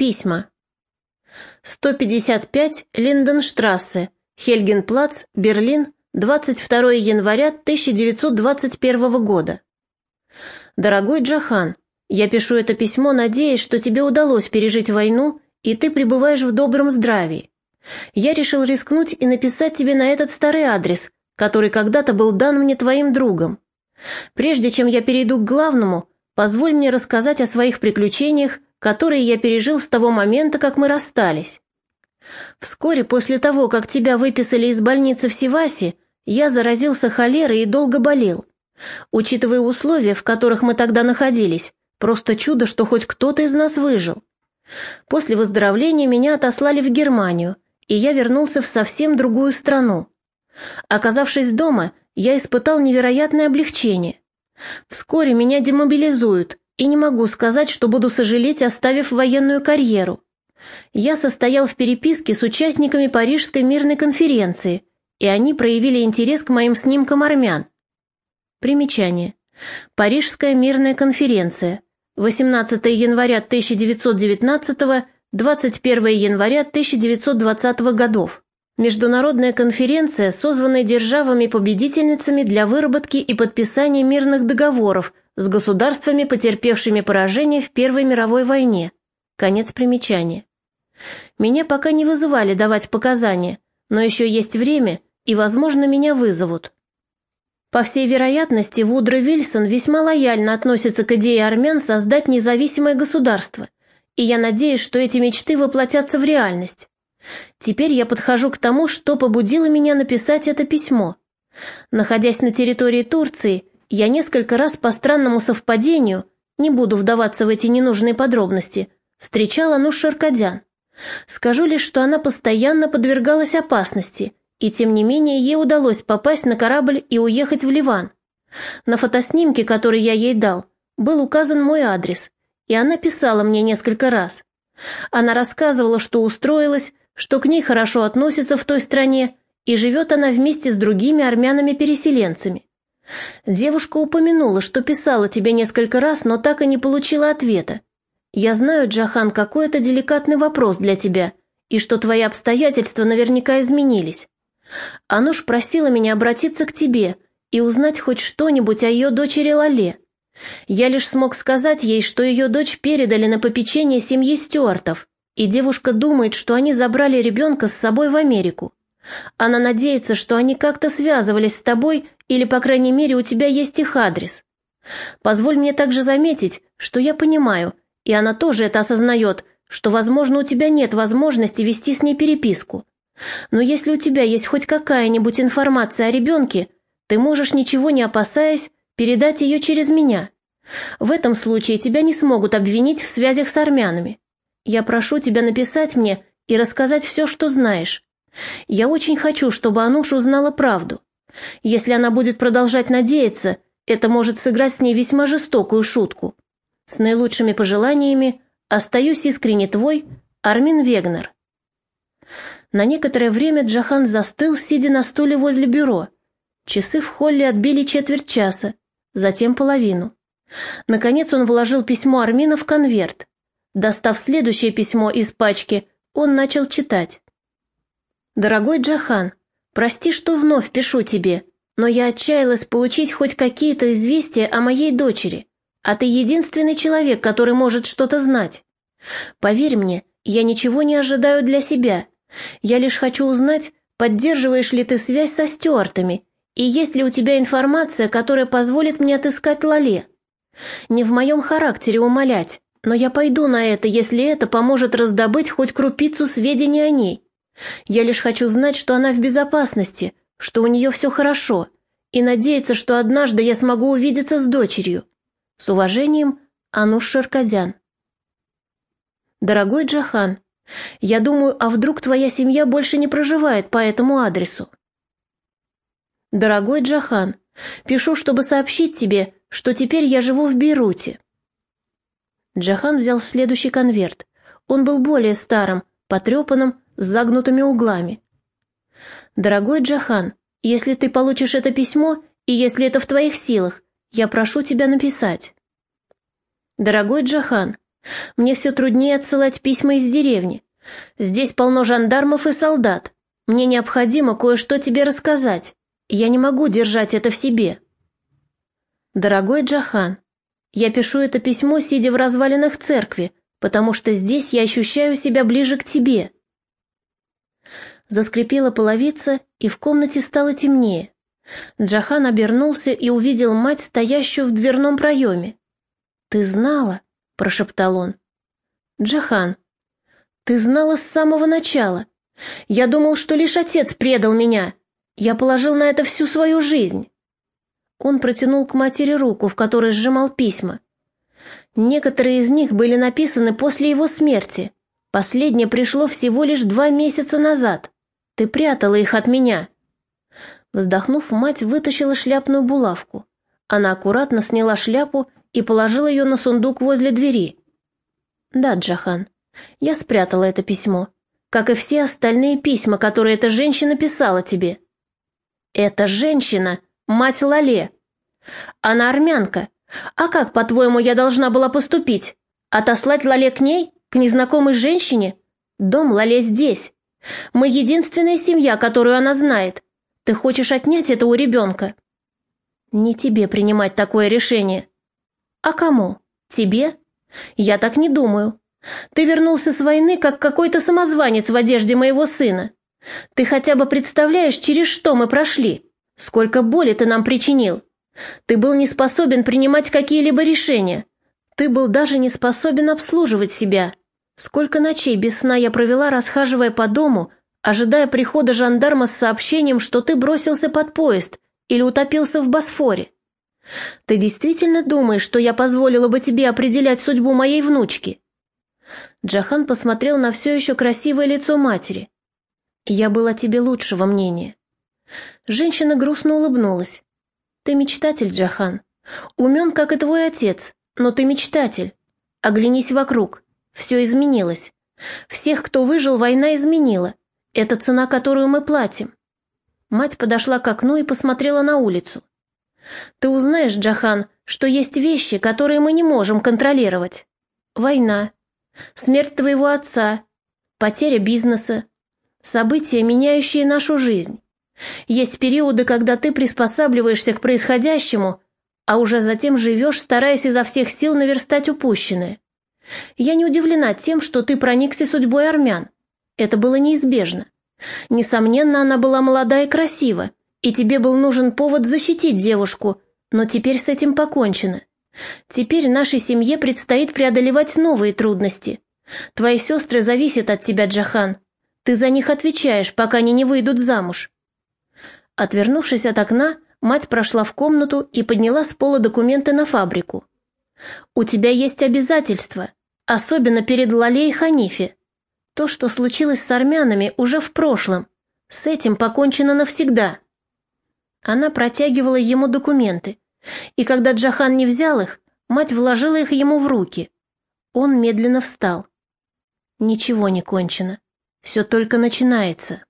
Письма. 155 Линденштрассе, Хельгенплац, Берлин, 22 января 1921 года. Дорогой Джахан, я пишу это письмо, надеясь, что тебе удалось пережить войну, и ты пребываешь в добром здравии. Я решил рискнуть и написать тебе на этот старый адрес, который когда-то был дан мне твоим другом. Прежде чем я перейду к главному, позволь мне рассказать о своих приключениях, которые я пережил с того момента, как мы расстались. Вскоре после того, как тебя выписали из больницы в Севасе, я заразился холерой и долго болел. Учитывая условия, в которых мы тогда находились, Просто чудо, что хоть кто-то из нас выжил. После выздоровления меня отослали в Германию, и я вернулся в совсем другую страну. Оказавшись дома, я испытал невероятное облегчение. Вскоре меня демобилизуют, и не могу сказать, что буду сожалеть, оставив военную карьеру. Я состоял в переписке с участниками Парижской мирной конференции, и они проявили интерес к моим снимкам армян. Примечание. Парижская мирная конференция – 18 января 1919 21 января 1920 годов. Международная конференция, созванная державами-победительницами для выработки и подписания мирных договоров с государствами, потерпевшими поражение в Первой мировой войне. Конец примечания. Меня пока не вызывали давать показания, но еще есть время, и, возможно, меня вызовут. По всей вероятности, Вудро Вильсон весьма лояльно относится к идее армян создать независимое государство, и я надеюсь, что эти мечты воплотятся в реальность. Теперь я подхожу к тому, что побудило меня написать это письмо. Находясь на территории Турции, я несколько раз по странному совпадению, не буду вдаваться в эти ненужные подробности, встречала Нуш Аркадян. Скажу лишь, что она постоянно подвергалась опасности – и тем не менее ей удалось попасть на корабль и уехать в Ливан. На фотоснимке, который я ей дал, был указан мой адрес, и она писала мне несколько раз. Она рассказывала, что устроилась, что к ней хорошо относятся в той стране, и живет она вместе с другими армянами-переселенцами. Девушка упомянула, что писала тебе несколько раз, но так и не получила ответа. Я знаю, Джахан, какой это деликатный вопрос для тебя, и что твои обстоятельства наверняка изменились. Ануш просила меня обратиться к тебе и узнать хоть что-нибудь о ее дочери Лале. Я лишь смог сказать ей, что ее дочь передали на попечение семьи Стюартов, и девушка думает, что они забрали ребенка с собой в Америку. Она надеется, что они как-то связывались с тобой, или, по крайней мере, у тебя есть их адрес. Позволь мне также заметить, что я понимаю, и она тоже это осознает, что, возможно, у тебя нет возможности вести с ней переписку. Но если у тебя есть хоть какая-нибудь информация о ребенке, ты можешь, ничего не опасаясь, передать ее через меня. В этом случае тебя не смогут обвинить в связях с армянами. Я прошу тебя написать мне и рассказать все, что знаешь. Я очень хочу, чтобы Ануша узнала правду. Если она будет продолжать надеяться, это может сыграть с ней весьма жестокую шутку. С наилучшими пожеланиями остаюсь искренне твой, Армин Вегнер. На некоторое время Джахан застыл, сидя на стуле возле бюро. Часы в холле отбили четверть часа, затем половину. Наконец он вложил письмо Армина в конверт. Достав следующее письмо из пачки, он начал читать. «Дорогой Джахан, прости, что вновь пишу тебе, но я отчаялась получить хоть какие-то известия о моей дочери, а ты единственный человек, который может что-то знать. Поверь мне, я ничего не ожидаю для себя, я лишь хочу узнать, поддерживаешь ли ты связь со Стюартами, и есть ли у тебя информация, которая позволит мне отыскать Лале. Не в моем характере умолять, но я пойду на это, если это поможет раздобыть хоть крупицу сведений о ней. Я лишь хочу знать, что она в безопасности, что у нее все хорошо, и надеяться, что однажды я смогу увидеться с дочерью. С уважением, Ануш Шаркадян. Дорогой Джахан, я думаю, а вдруг твоя семья больше не проживает по этому адресу? Дорогой Джахан, пишу, чтобы сообщить тебе, что теперь я живу в Бейруте. Джахан взял следующий конверт. Он был более старым, потрепанным, с загнутыми углами. Дорогой Джахан, если ты получишь это письмо, и если это в твоих силах, я прошу тебя написать. Дорогой Джахан, Мне все труднее отсылать письма из деревни. Здесь полно жандармов и солдат. Мне необходимо кое-что тебе рассказать. Я не могу держать это в себе. Дорогой Джахан, я пишу это письмо, сидя в развалинах церкви, потому что здесь я ощущаю себя ближе к тебе. Заскрипела половица, и в комнате стало темнее. Джахан обернулся и увидел мать, стоящую в дверном проеме. «Ты знала?» – прошептал он. «Джахан, ты знала с самого начала. Я думал, что лишь отец предал меня. Я положил на это всю свою жизнь». Он протянул к матери руку, в которой сжимал письма. Некоторые из них были написаны после его смерти. Последнее пришло всего лишь два месяца назад. Ты прятала их от меня. Вздохнув, мать вытащила шляпную булавку. Она аккуратно сняла шляпу и положила ее на сундук возле двери. «Да, Джахан, я спрятала это письмо, как и все остальные письма, которые эта женщина писала тебе». «Эта женщина — мать Лале. Она армянка. А как, по-твоему, я должна была поступить? Отослать Лале к ней, к незнакомой женщине? Дом Лале здесь. Мы единственная семья, которую она знает. Ты хочешь отнять это у ребенка?» «Не тебе принимать такое решение». «А кому? Тебе?» «Я так не думаю. Ты вернулся с войны, как какой-то самозванец в одежде моего сына. Ты хотя бы представляешь, через что мы прошли? Сколько боли ты нам причинил? Ты был не способен принимать какие-либо решения. Ты был даже не способен обслуживать себя. Сколько ночей без сна я провела, расхаживая по дому, ожидая прихода жандарма с сообщением, что ты бросился под поезд или утопился в Босфоре. Ты действительно думаешь, что я позволила бы тебе определять судьбу моей внучки?» Джахан посмотрел на все еще красивое лицо матери. «Я была тебе лучшего мнения». Женщина грустно улыбнулась. «Ты мечтатель, Джахан. Умен, как и твой отец, но ты мечтатель. Оглянись вокруг. Все изменилось. Всех, кто выжил, война изменила. Это цена, которую мы платим». Мать подошла к окну и посмотрела на улицу. «Ты узнаешь, Джахан, что есть вещи, которые мы не можем контролировать. Война, смерть твоего отца, потеря бизнеса, события, меняющие нашу жизнь. Есть периоды, когда ты приспосабливаешься к происходящему, а уже затем живешь, стараясь изо всех сил наверстать упущенное. Я не удивлена тем, что ты проникся судьбой армян. Это было неизбежно. Несомненно, она была молода и красива, и тебе был нужен повод защитить девушку, но теперь с этим покончено. Теперь нашей семье предстоит преодолевать новые трудности. Твои сестры зависят от тебя, Джахан. Ты за них отвечаешь, пока они не выйдут замуж. Отвернувшись от окна, мать прошла в комнату и подняла с пола документы на фабрику. «У тебя есть обязательства, особенно перед Лале и Ханифе. То, что случилось с армянами, уже в прошлом. С этим покончено навсегда». Она протягивала ему документы, и когда Джахан не взял их, мать вложила их ему в руки. Он медленно встал. «Ничего не кончено. Все только начинается».